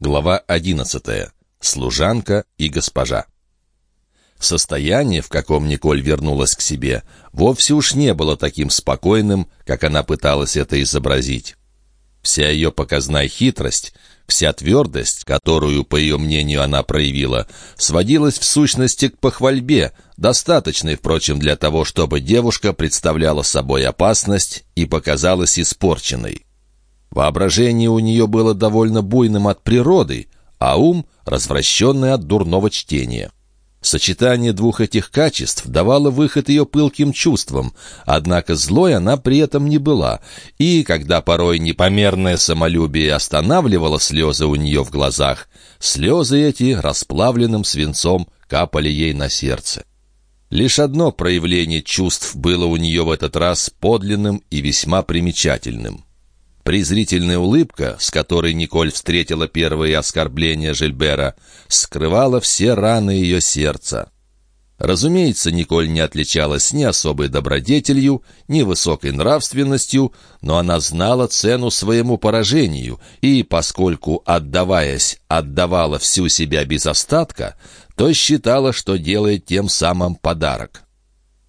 Глава 11. Служанка и госпожа. Состояние, в каком Николь вернулась к себе, вовсе уж не было таким спокойным, как она пыталась это изобразить. Вся ее показная хитрость, вся твердость, которую, по ее мнению, она проявила, сводилась в сущности к похвальбе, достаточной, впрочем, для того, чтобы девушка представляла собой опасность и показалась испорченной. Воображение у нее было довольно буйным от природы, а ум — развращенный от дурного чтения. Сочетание двух этих качеств давало выход ее пылким чувствам, однако злой она при этом не была, и, когда порой непомерное самолюбие останавливало слезы у нее в глазах, слезы эти расплавленным свинцом капали ей на сердце. Лишь одно проявление чувств было у нее в этот раз подлинным и весьма примечательным. Презрительная улыбка, с которой Николь встретила первые оскорбления Жильбера, скрывала все раны ее сердца. Разумеется, Николь не отличалась ни особой добродетелью, ни высокой нравственностью, но она знала цену своему поражению, и, поскольку, отдаваясь, отдавала всю себя без остатка, то считала, что делает тем самым подарок.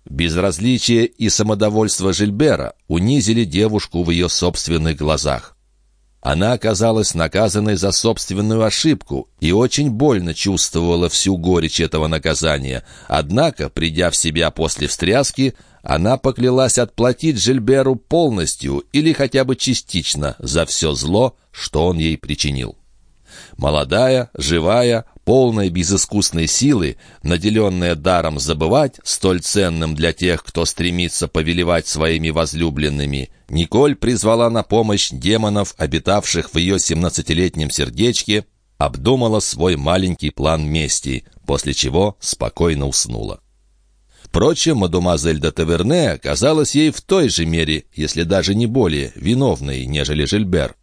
Безразличие и самодовольство Жильбера унизили девушку в ее собственных глазах. Она оказалась наказанной за собственную ошибку и очень больно чувствовала всю горечь этого наказания. Однако, придя в себя после встряски, она поклялась отплатить Жильберу полностью или хотя бы частично за все зло, что он ей причинил. Молодая, живая, полная безыскусной силы, наделенная даром забывать, столь ценным для тех, кто стремится повелевать своими возлюбленными, Николь призвала на помощь демонов, обитавших в ее семнадцатилетнем сердечке, обдумала свой маленький план мести, после чего спокойно уснула. Впрочем, мадемуазель де Таверне оказалась ей в той же мере, если даже не более, виновной, нежели Жильбер.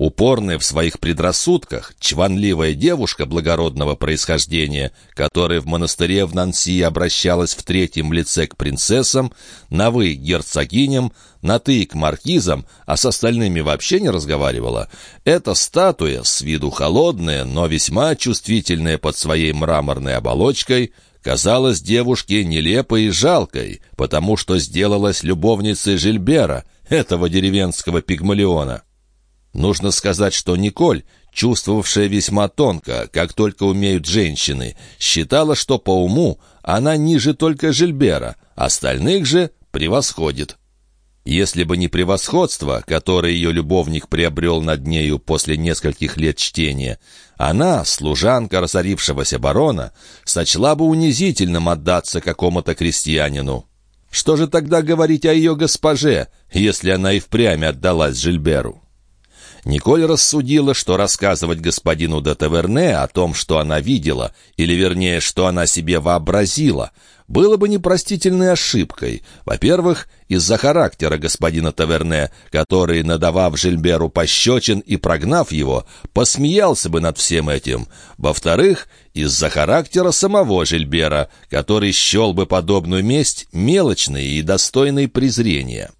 Упорная в своих предрассудках, чванливая девушка благородного происхождения, которая в монастыре в Нанси обращалась в третьем лице к принцессам, на «вы» герцогиням, на «ты» к маркизам, а с остальными вообще не разговаривала, эта статуя, с виду холодная, но весьма чувствительная под своей мраморной оболочкой, казалась девушке нелепой и жалкой, потому что сделалась любовницей Жильбера, этого деревенского пигмалиона. Нужно сказать, что Николь, чувствовавшая весьма тонко, как только умеют женщины, считала, что по уму она ниже только Жильбера, остальных же превосходит. Если бы не превосходство, которое ее любовник приобрел над нею после нескольких лет чтения, она, служанка разорившегося барона, сочла бы унизительным отдаться какому-то крестьянину. Что же тогда говорить о ее госпоже, если она и впрямь отдалась Жильберу? Николь рассудила, что рассказывать господину де Таверне о том, что она видела, или, вернее, что она себе вообразила, было бы непростительной ошибкой. Во-первых, из-за характера господина Таверне, который, надавав Жильберу пощечин и прогнав его, посмеялся бы над всем этим. Во-вторых, из-за характера самого Жильбера, который счел бы подобную месть мелочной и достойной презрения.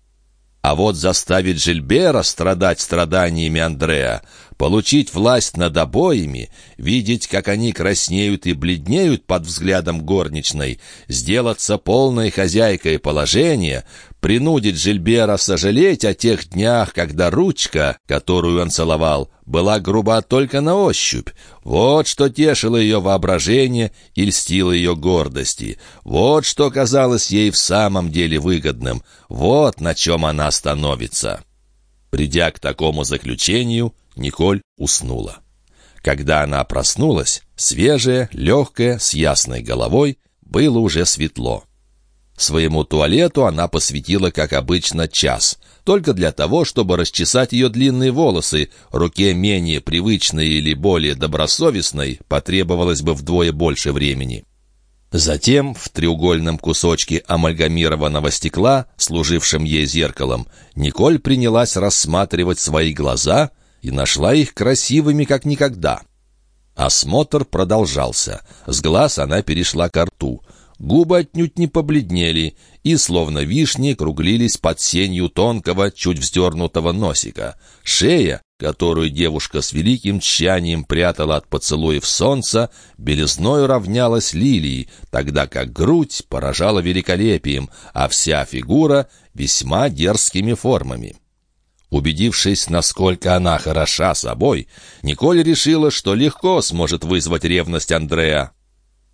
А вот заставить Жильбера страдать страданиями Андреа, получить власть над обоими, видеть, как они краснеют и бледнеют под взглядом горничной, сделаться полной хозяйкой положения, принудить Жильбера сожалеть о тех днях, когда ручка, которую он целовал, была груба только на ощупь. Вот что тешило ее воображение и льстило ее гордости. Вот что казалось ей в самом деле выгодным. Вот на чем она становится. Придя к такому заключению, Николь уснула. Когда она проснулась, свежая, легкая, с ясной головой, было уже светло. Своему туалету она посвятила, как обычно, час, только для того, чтобы расчесать ее длинные волосы, руке менее привычной или более добросовестной потребовалось бы вдвое больше времени. Затем в треугольном кусочке амальгамированного стекла, служившем ей зеркалом, Николь принялась рассматривать свои глаза и нашла их красивыми как никогда. Осмотр продолжался. С глаз она перешла к рту. Губы отнюдь не побледнели и, словно вишни, круглились под сенью тонкого, чуть вздернутого носика. Шея, которую девушка с великим тщанием прятала от поцелуев солнца, белизною равнялась лилии, тогда как грудь поражала великолепием, а вся фигура — весьма дерзкими формами. Убедившись, насколько она хороша собой, Николь решила, что легко сможет вызвать ревность Андрея.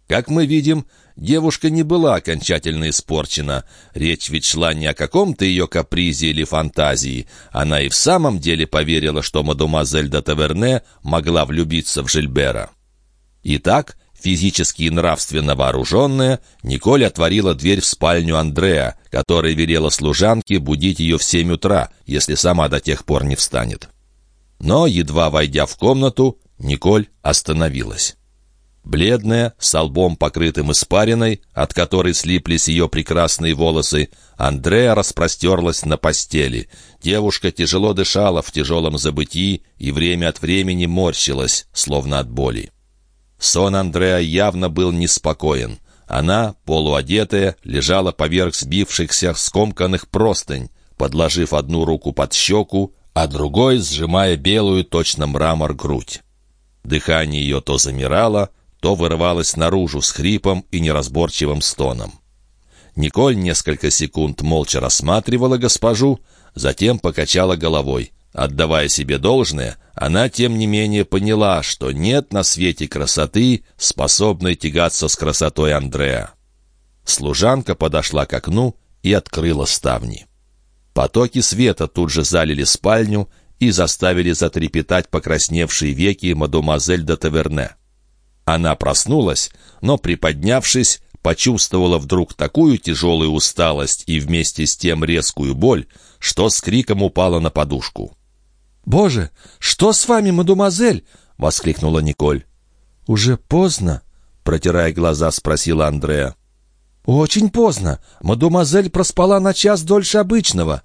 Как мы видим, девушка не была окончательно испорчена. Речь ведь шла не о каком-то ее капризе или фантазии. Она и в самом деле поверила, что мадемуазель де Таверне могла влюбиться в Жильбера. Итак, физически и нравственно вооруженная, Николь отворила дверь в спальню Андрея, которая велела служанке будить ее в семь утра, если сама до тех пор не встанет. Но, едва войдя в комнату, Николь остановилась. Бледная, с лбом покрытым испариной, от которой слиплись ее прекрасные волосы, Андреа распростерлась на постели. Девушка тяжело дышала в тяжелом забытии и время от времени морщилась, словно от боли. Сон Андреа явно был неспокоен. Она, полуодетая, лежала поверх сбившихся скомканных простынь, подложив одну руку под щеку, а другой сжимая белую, точно мрамор, грудь. Дыхание ее то замирало, то вырывалось наружу с хрипом и неразборчивым стоном. Николь несколько секунд молча рассматривала госпожу, затем покачала головой. Отдавая себе должное, она, тем не менее, поняла, что нет на свете красоты, способной тягаться с красотой Андрея. Служанка подошла к окну и открыла ставни. Потоки света тут же залили спальню и заставили затрепетать покрасневшие веки мадемуазель де Таверне. Она проснулась, но, приподнявшись, почувствовала вдруг такую тяжелую усталость и вместе с тем резкую боль, что с криком упала на подушку. «Боже, что с вами, мадемуазель?» — воскликнула Николь. «Уже поздно?» — протирая глаза, спросила Андреа. «Очень поздно. Мадемуазель проспала на час дольше обычного».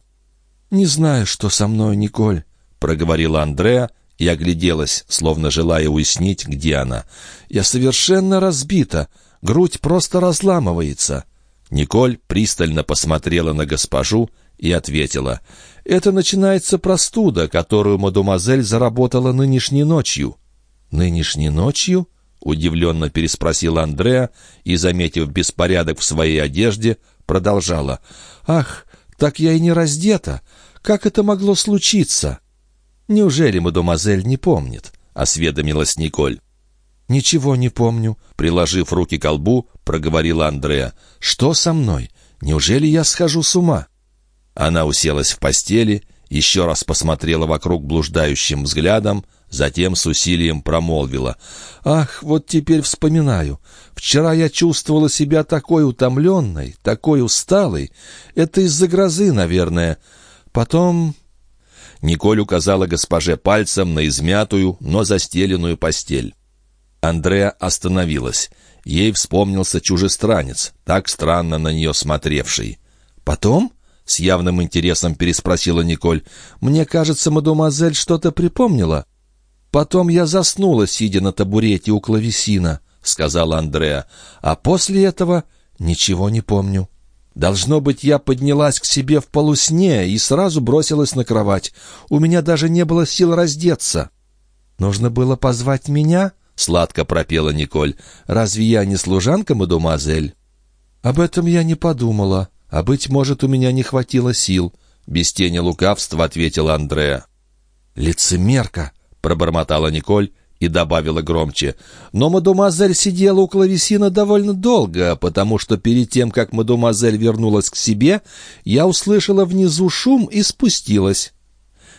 «Не знаю, что со мной, Николь», — проговорила Андреа и огляделась, словно желая уяснить, где она. «Я совершенно разбита. Грудь просто разламывается». Николь пристально посмотрела на госпожу и ответила. «Это начинается простуда, которую мадемуазель заработала нынешней ночью». «Нынешней ночью?» — удивленно переспросила Андреа и, заметив беспорядок в своей одежде, продолжала. «Ах, так я и не раздета! Как это могло случиться?» «Неужели мадемуазель не помнит?» — осведомилась Николь. «Ничего не помню», — приложив руки к колбу, проговорила Андреа. «Что со мной? Неужели я схожу с ума?» Она уселась в постели, еще раз посмотрела вокруг блуждающим взглядом, затем с усилием промолвила. «Ах, вот теперь вспоминаю. Вчера я чувствовала себя такой утомленной, такой усталой. Это из-за грозы, наверное. Потом Николь указала госпоже пальцем на измятую, но застеленную постель. Андреа остановилась. Ей вспомнился чужестранец, так странно на нее смотревший. «Потом?» — с явным интересом переспросила Николь. «Мне кажется, мадемуазель что-то припомнила». «Потом я заснула, сидя на табурете у клавесина», — сказала Андреа. «А после этого ничего не помню». Должно быть, я поднялась к себе в полусне и сразу бросилась на кровать. У меня даже не было сил раздеться. «Нужно было позвать меня?» — сладко пропела Николь. «Разве я не служанка, мадемуазель?» «Об этом я не подумала, а, быть может, у меня не хватило сил», — без тени лукавства ответила Андреа. «Лицемерка!» — пробормотала Николь и добавила громче. «Но мадемуазель сидела у клавесина довольно долго, потому что перед тем, как мадемуазель вернулась к себе, я услышала внизу шум и спустилась».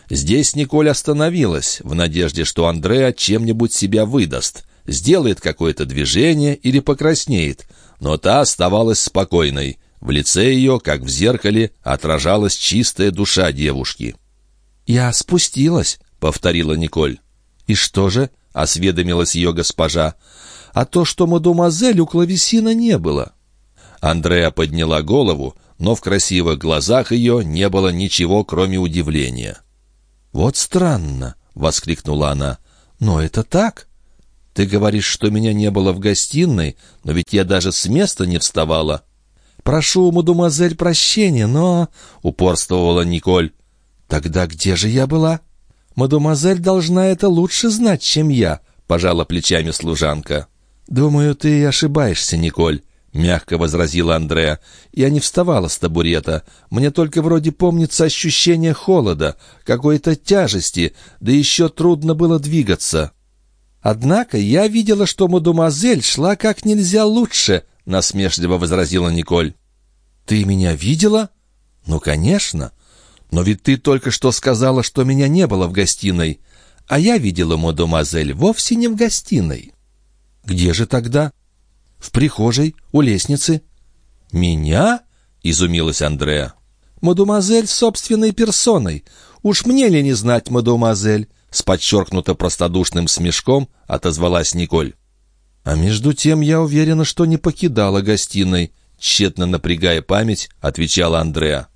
Здесь Николь остановилась, в надежде, что Андреа чем-нибудь себя выдаст, сделает какое-то движение или покраснеет, но та оставалась спокойной. В лице ее, как в зеркале, отражалась чистая душа девушки. «Я спустилась», — повторила Николь. «И что же?» — осведомилась ее госпожа. «А то, что мадемуазель у клавесина не было». Андреа подняла голову, но в красивых глазах ее не было ничего, кроме удивления. «Вот странно!» — воскликнула она. «Но это так. Ты говоришь, что меня не было в гостиной, но ведь я даже с места не вставала». «Прошу, мадемуазель, прощения, но...» — упорствовала Николь. «Тогда где же я была?» «Мадемуазель должна это лучше знать, чем я», — пожала плечами служанка. «Думаю, ты ошибаешься, Николь», — мягко возразила Андреа. «Я не вставала с табурета. Мне только вроде помнится ощущение холода, какой-то тяжести, да еще трудно было двигаться». «Однако я видела, что мадемуазель шла как нельзя лучше», — насмешливо возразила Николь. «Ты меня видела?» «Ну, конечно. Но ведь ты только что сказала, что меня не было в гостиной. А я видела мадемуазель вовсе не в гостиной». «Где же тогда?» «В прихожей, у лестницы». «Меня?» — изумилась Андреа. «Мадемуазель собственной персоной. Уж мне ли не знать, мадемуазель?» С подчеркнуто простодушным смешком отозвалась Николь. «А между тем я уверена, что не покидала гостиной», тщетно напрягая память, отвечала Андреа.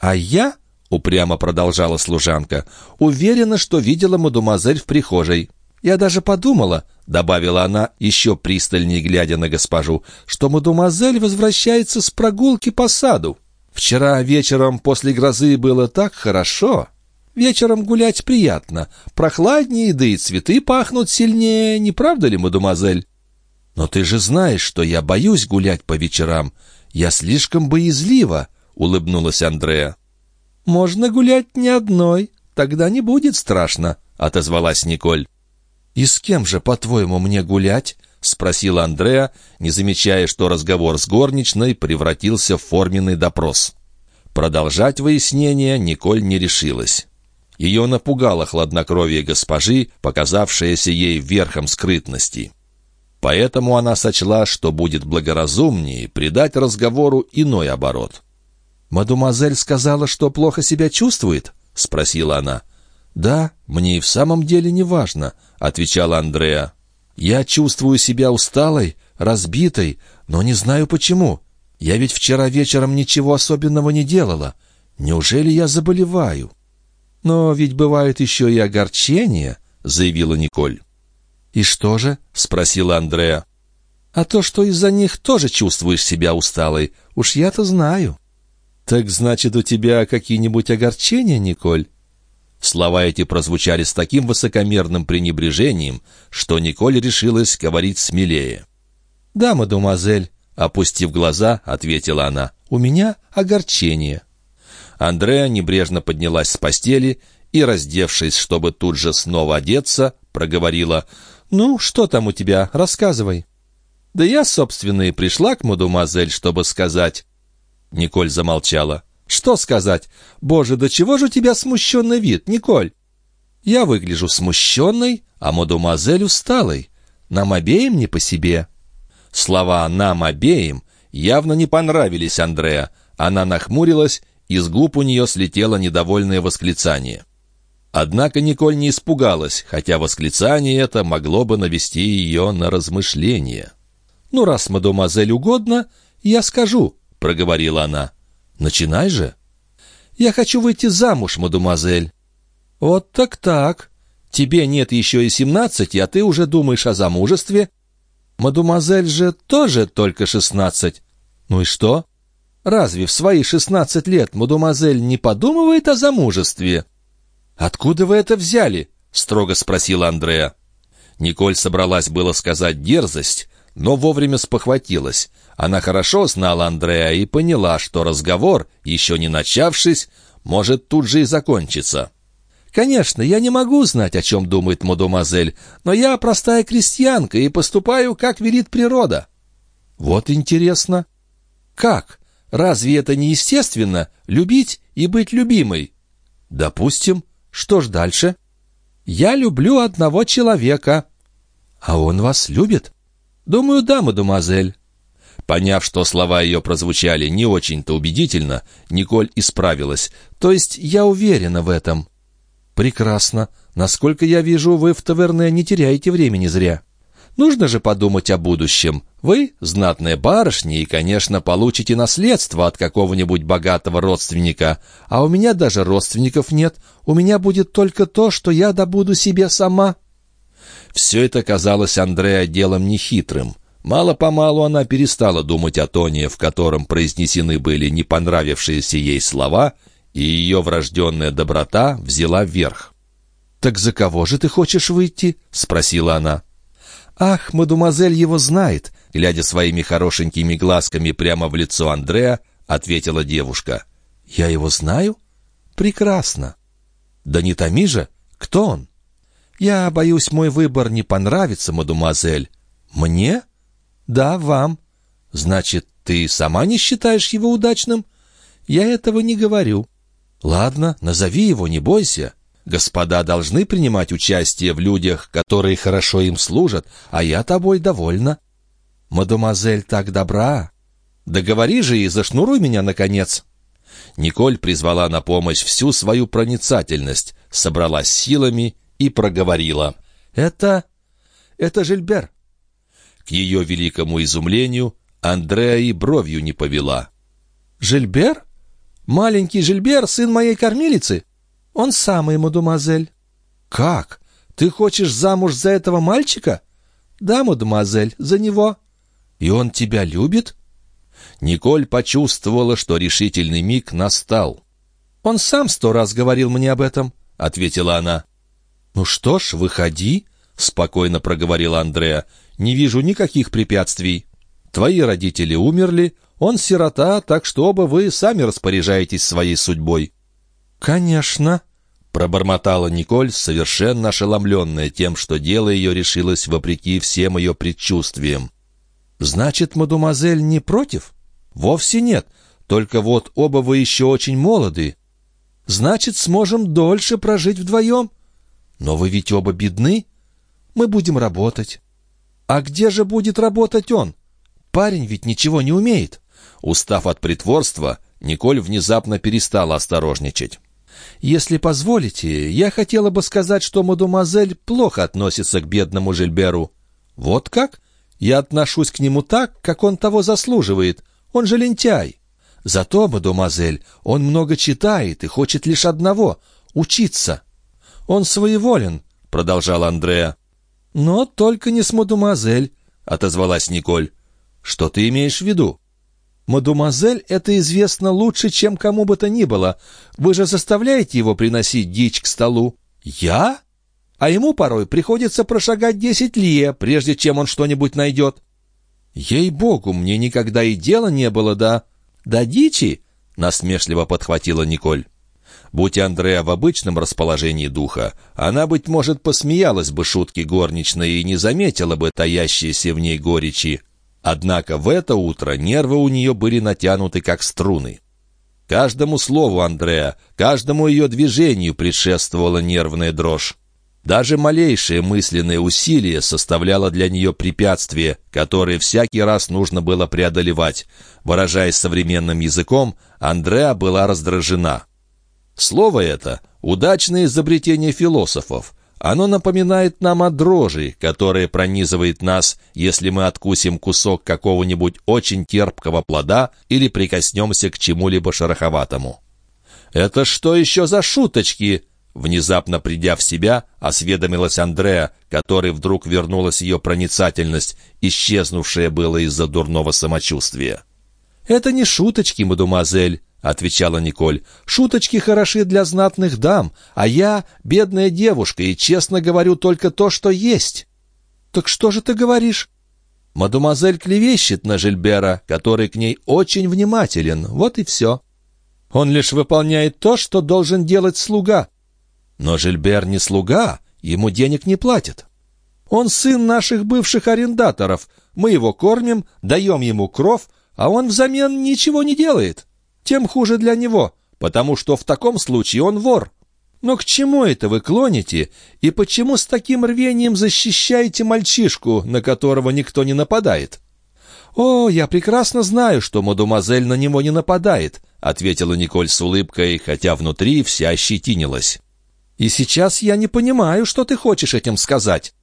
«А я?» — упрямо продолжала служанка. «Уверена, что видела мадемуазель в прихожей. Я даже подумала, — добавила она, еще пристальнее глядя на госпожу, — что мадемуазель возвращается с прогулки по саду. Вчера вечером после грозы было так хорошо. Вечером гулять приятно, прохладнее, да и цветы пахнут сильнее, не правда ли, мадемуазель? Но ты же знаешь, что я боюсь гулять по вечерам. Я слишком боязлива, — улыбнулась Андреа. «Можно гулять не одной, тогда не будет страшно», — отозвалась Николь. «И с кем же, по-твоему, мне гулять?» — спросила Андреа, не замечая, что разговор с горничной превратился в форменный допрос. Продолжать выяснение Николь не решилась. Ее напугало хладнокровие госпожи, показавшееся ей верхом скрытности. Поэтому она сочла, что будет благоразумнее придать разговору иной оборот. «Мадемуазель сказала, что плохо себя чувствует?» — спросила она. «Да, мне и в самом деле не важно», — отвечала Андреа. «Я чувствую себя усталой, разбитой, но не знаю почему. Я ведь вчера вечером ничего особенного не делала. Неужели я заболеваю?» «Но ведь бывают еще и огорчения», — заявила Николь. «И что же?» — спросила Андреа. «А то, что из-за них тоже чувствуешь себя усталой, уж я-то знаю». «Так значит, у тебя какие-нибудь огорчения, Николь?» Слова эти прозвучали с таким высокомерным пренебрежением, что Николь решилась говорить смелее. «Да, мадемуазель», — опустив глаза, ответила она, — «у меня огорчение». Андреа небрежно поднялась с постели и, раздевшись, чтобы тут же снова одеться, проговорила, «Ну, что там у тебя? Рассказывай». «Да я, собственно, и пришла к мадемуазель, чтобы сказать». Николь замолчала. Что сказать? Боже, до чего же у тебя смущенный вид, Николь? Я выгляжу смущенной, а мадемуазель усталой. Нам обеим не по себе. Слова «нам обеим» явно не понравились Андреа. Она нахмурилась, и с губ у нее слетело недовольное восклицание. Однако Николь не испугалась, хотя восклицание это могло бы навести ее на размышления. «Ну, раз мадемуазель угодно, я скажу», — проговорила она. Начинай же. Я хочу выйти замуж, мадемуазель. Вот так-так. Тебе нет еще и семнадцати, а ты уже думаешь о замужестве. Мадемуазель же тоже только шестнадцать. Ну и что? Разве в свои шестнадцать лет мадемуазель не подумывает о замужестве? Откуда вы это взяли? Строго спросила Андреа. Николь собралась было сказать дерзость, но вовремя спохватилась. Она хорошо знала Андрея и поняла, что разговор, еще не начавшись, может тут же и закончиться. «Конечно, я не могу знать, о чем думает мадемуазель, но я простая крестьянка и поступаю, как велит природа». «Вот интересно». «Как? Разве это не естественно — любить и быть любимой?» «Допустим. Что ж дальше?» «Я люблю одного человека». «А он вас любит?» «Думаю, да, мадемуазель». Поняв, что слова ее прозвучали не очень-то убедительно, Николь исправилась. «То есть я уверена в этом». «Прекрасно. Насколько я вижу, вы в таверне не теряете времени зря. Нужно же подумать о будущем. Вы — знатная барышня и, конечно, получите наследство от какого-нибудь богатого родственника. А у меня даже родственников нет. У меня будет только то, что я добуду себе сама». Все это казалось Андреа делом нехитрым. Мало-помалу она перестала думать о тоне, в котором произнесены были не понравившиеся ей слова, и ее врожденная доброта взяла вверх. «Так за кого же ты хочешь выйти?» — спросила она. «Ах, мадемуазель его знает», — глядя своими хорошенькими глазками прямо в лицо Андреа, ответила девушка. «Я его знаю? Прекрасно». «Да не томи же! Кто он?» «Я боюсь, мой выбор не понравится, мадемуазель». «Мне?» «Да, вам». «Значит, ты сама не считаешь его удачным?» «Я этого не говорю». «Ладно, назови его, не бойся». Господа должны принимать участие в людях, которые хорошо им служат, а я тобой довольна. Мадемуазель так добра. Договори же и зашнуруй меня, наконец». Николь призвала на помощь всю свою проницательность, собралась силами и проговорила. «Это... это Жильбер». К ее великому изумлению Андреа и бровью не повела. «Жильбер? Маленький Жильбер, сын моей кормилицы?» «Он самый, мадемуазель». «Как? Ты хочешь замуж за этого мальчика?» «Да, мадемуазель, за него». «И он тебя любит?» Николь почувствовала, что решительный миг настал. «Он сам сто раз говорил мне об этом», — ответила она. «Ну что ж, выходи», — спокойно проговорила Андреа. «Не вижу никаких препятствий. Твои родители умерли, он сирота, так что оба вы сами распоряжаетесь своей судьбой». «Конечно», — пробормотала Николь, совершенно ошеломленная тем, что дело ее решилось вопреки всем ее предчувствиям. «Значит, мадемуазель не против?» «Вовсе нет, только вот оба вы еще очень молоды. Значит, сможем дольше прожить вдвоем. Но вы ведь оба бедны. Мы будем работать». «А где же будет работать он? Парень ведь ничего не умеет». Устав от притворства, Николь внезапно перестала осторожничать. «Если позволите, я хотела бы сказать, что мадемуазель плохо относится к бедному Жильберу». «Вот как? Я отношусь к нему так, как он того заслуживает. Он же лентяй. Зато, мадемуазель, он много читает и хочет лишь одного — учиться». «Он своеволен», — продолжал Андреа. «Но только не с мадемуазель», — отозвалась Николь. «Что ты имеешь в виду?» «Мадемуазель это известно лучше, чем кому бы то ни было. Вы же заставляете его приносить дичь к столу». «Я?» А ему порой приходится прошагать десять лье, прежде чем он что-нибудь найдет. «Ей-богу, мне никогда и дела не было, да...» «Да дичи?» — насмешливо подхватила Николь. Будь Андреа в обычном расположении духа, она, быть может, посмеялась бы шутки горничной и не заметила бы таящиеся в ней горечи. Однако в это утро нервы у нее были натянуты, как струны. Каждому слову Андреа, каждому ее движению предшествовала нервная дрожь. Даже малейшее мысленное усилие составляло для нее препятствие, которое всякий раз нужно было преодолевать. Выражаясь современным языком, Андреа была раздражена. Слово это — удачное изобретение философов — оно напоминает нам о дрожи, которая пронизывает нас, если мы откусим кусок какого-нибудь очень терпкого плода или прикоснемся к чему-либо шероховатому. «Это что еще за шуточки?» Внезапно придя в себя, осведомилась Андреа, которой вдруг вернулась ее проницательность, исчезнувшая было из-за дурного самочувствия. «Это не шуточки, мадемуазель. — отвечала Николь. «Шуточки хороши для знатных дам, а я — бедная девушка и честно говорю только то, что есть». «Так что же ты говоришь?» «Мадемуазель клевещет на Жильбера, который к ней очень внимателен. Вот и все. Он лишь выполняет то, что должен делать слуга». «Но Жильбер не слуга, ему денег не платят». «Он сын наших бывших арендаторов. Мы его кормим, даем ему кров, а он взамен ничего не делает» тем хуже для него, потому что в таком случае он вор. Но к чему это вы клоните, и почему с таким рвением защищаете мальчишку, на которого никто не нападает?» «О, я прекрасно знаю, что мадемуазель на него не нападает», — ответила Николь с улыбкой, хотя внутри вся ощетинилась. «И сейчас я не понимаю, что ты хочешь этим сказать».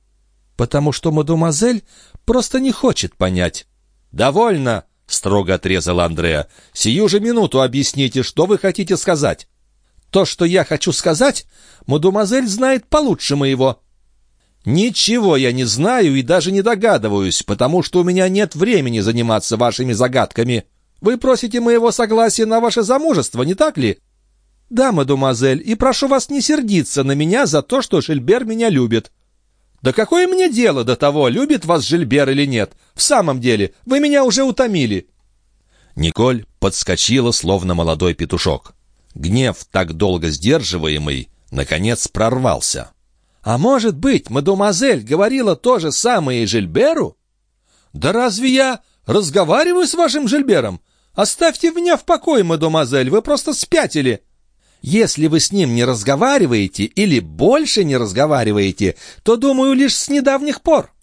«Потому что мадемуазель просто не хочет понять». «Довольно!» — строго отрезал Андреа. «Сию же минуту объясните, что вы хотите сказать». «То, что я хочу сказать, мадемуазель знает получше моего». «Ничего я не знаю и даже не догадываюсь, потому что у меня нет времени заниматься вашими загадками. Вы просите моего согласия на ваше замужество, не так ли?» «Да, мадемуазель, и прошу вас не сердиться на меня за то, что Жильбер меня любит». «Да какое мне дело до того, любит вас Жильбер или нет? В самом деле, вы меня уже утомили». Николь подскочила, словно молодой петушок. Гнев, так долго сдерживаемый, наконец прорвался. «А может быть, мадемуазель говорила то же самое и Жильберу?» «Да разве я разговариваю с вашим Жильбером? Оставьте меня в покое, мадемуазель, вы просто спятили!» Если вы с ним не разговариваете или больше не разговариваете, то, думаю, лишь с недавних пор».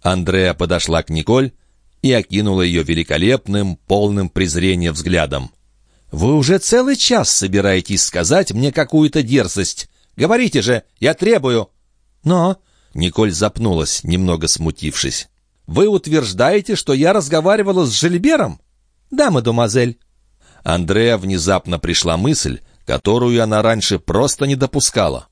Андреа подошла к Николь и окинула ее великолепным, полным презрения взглядом. «Вы уже целый час собираетесь сказать мне какую-то дерзость. Говорите же, я требую». «Но...» — Николь запнулась, немного смутившись. «Вы утверждаете, что я разговаривала с Жильбером?» «Да, мадемуазель». Андреа внезапно пришла мысль, которую она раньше просто не допускала.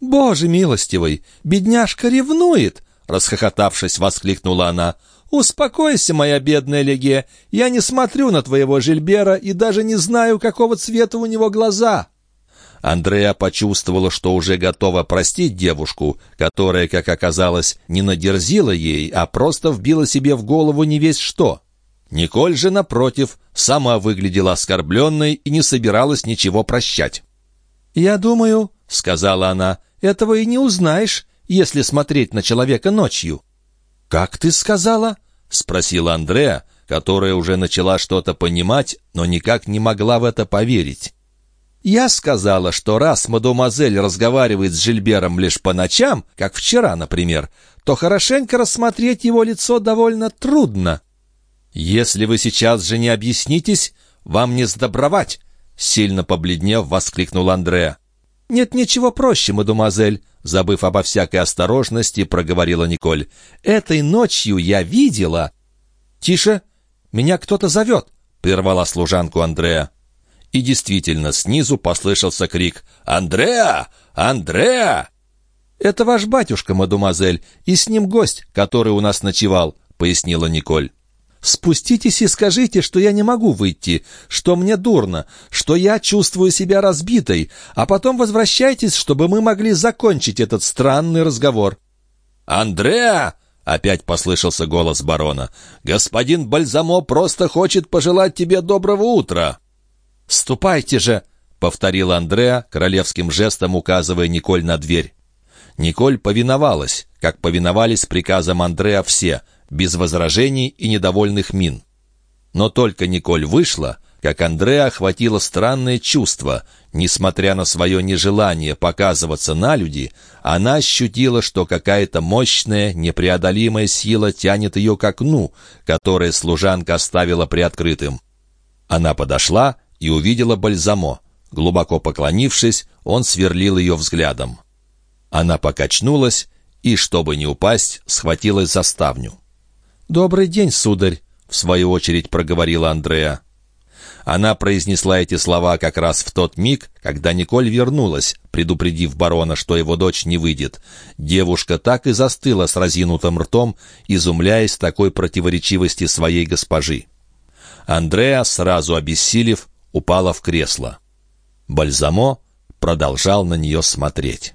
«Боже милостивый, бедняжка ревнует!» Расхохотавшись, воскликнула она. «Успокойся, моя бедная Леге, я не смотрю на твоего Жильбера и даже не знаю, какого цвета у него глаза». Андреа почувствовала, что уже готова простить девушку, которая, как оказалось, не надерзила ей, а просто вбила себе в голову не весь что. Николь же, напротив, сама выглядела оскорбленной и не собиралась ничего прощать. «Я думаю», — сказала она, — «этого и не узнаешь, если смотреть на человека ночью». «Как ты сказала?» — спросила Андреа, которая уже начала что-то понимать, но никак не могла в это поверить. «Я сказала, что раз мадемуазель разговаривает с Жильбером лишь по ночам, как вчера, например, то хорошенько рассмотреть его лицо довольно трудно». «Если вы сейчас же не объяснитесь, вам не сдобровать!» Сильно побледнев, воскликнул Андреа. «Нет ничего проще, мадемуазель», — забыв обо всякой осторожности, проговорила Николь. «Этой ночью я видела...» «Тише! Меня кто-то зовет!» — прервала служанку Андреа. И действительно, снизу послышался крик «Андреа! Андреа!» «Это ваш батюшка, мадемуазель, и с ним гость, который у нас ночевал», — пояснила Николь. Спуститесь и скажите, что я не могу выйти, что мне дурно, что я чувствую себя разбитой, а потом возвращайтесь, чтобы мы могли закончить этот странный разговор». «Андреа!» — опять послышался голос барона. «Господин Бальзамо просто хочет пожелать тебе доброго утра». «Ступайте же!» — повторил Андреа, королевским жестом указывая Николь на дверь. Николь повиновалась, как повиновались приказам Андреа все — без возражений и недовольных мин. Но только Николь вышла, как Андреа охватило странное чувство. Несмотря на свое нежелание показываться на люди, она ощутила, что какая-то мощная, непреодолимая сила тянет ее к окну, которое служанка оставила приоткрытым. Она подошла и увидела Бальзамо. Глубоко поклонившись, он сверлил ее взглядом. Она покачнулась и, чтобы не упасть, схватилась за ставню. «Добрый день, сударь», — в свою очередь проговорила Андреа. Она произнесла эти слова как раз в тот миг, когда Николь вернулась, предупредив барона, что его дочь не выйдет. Девушка так и застыла с разинутым ртом, изумляясь такой противоречивости своей госпожи. Андреа, сразу обессилев, упала в кресло. Бальзамо продолжал на нее смотреть.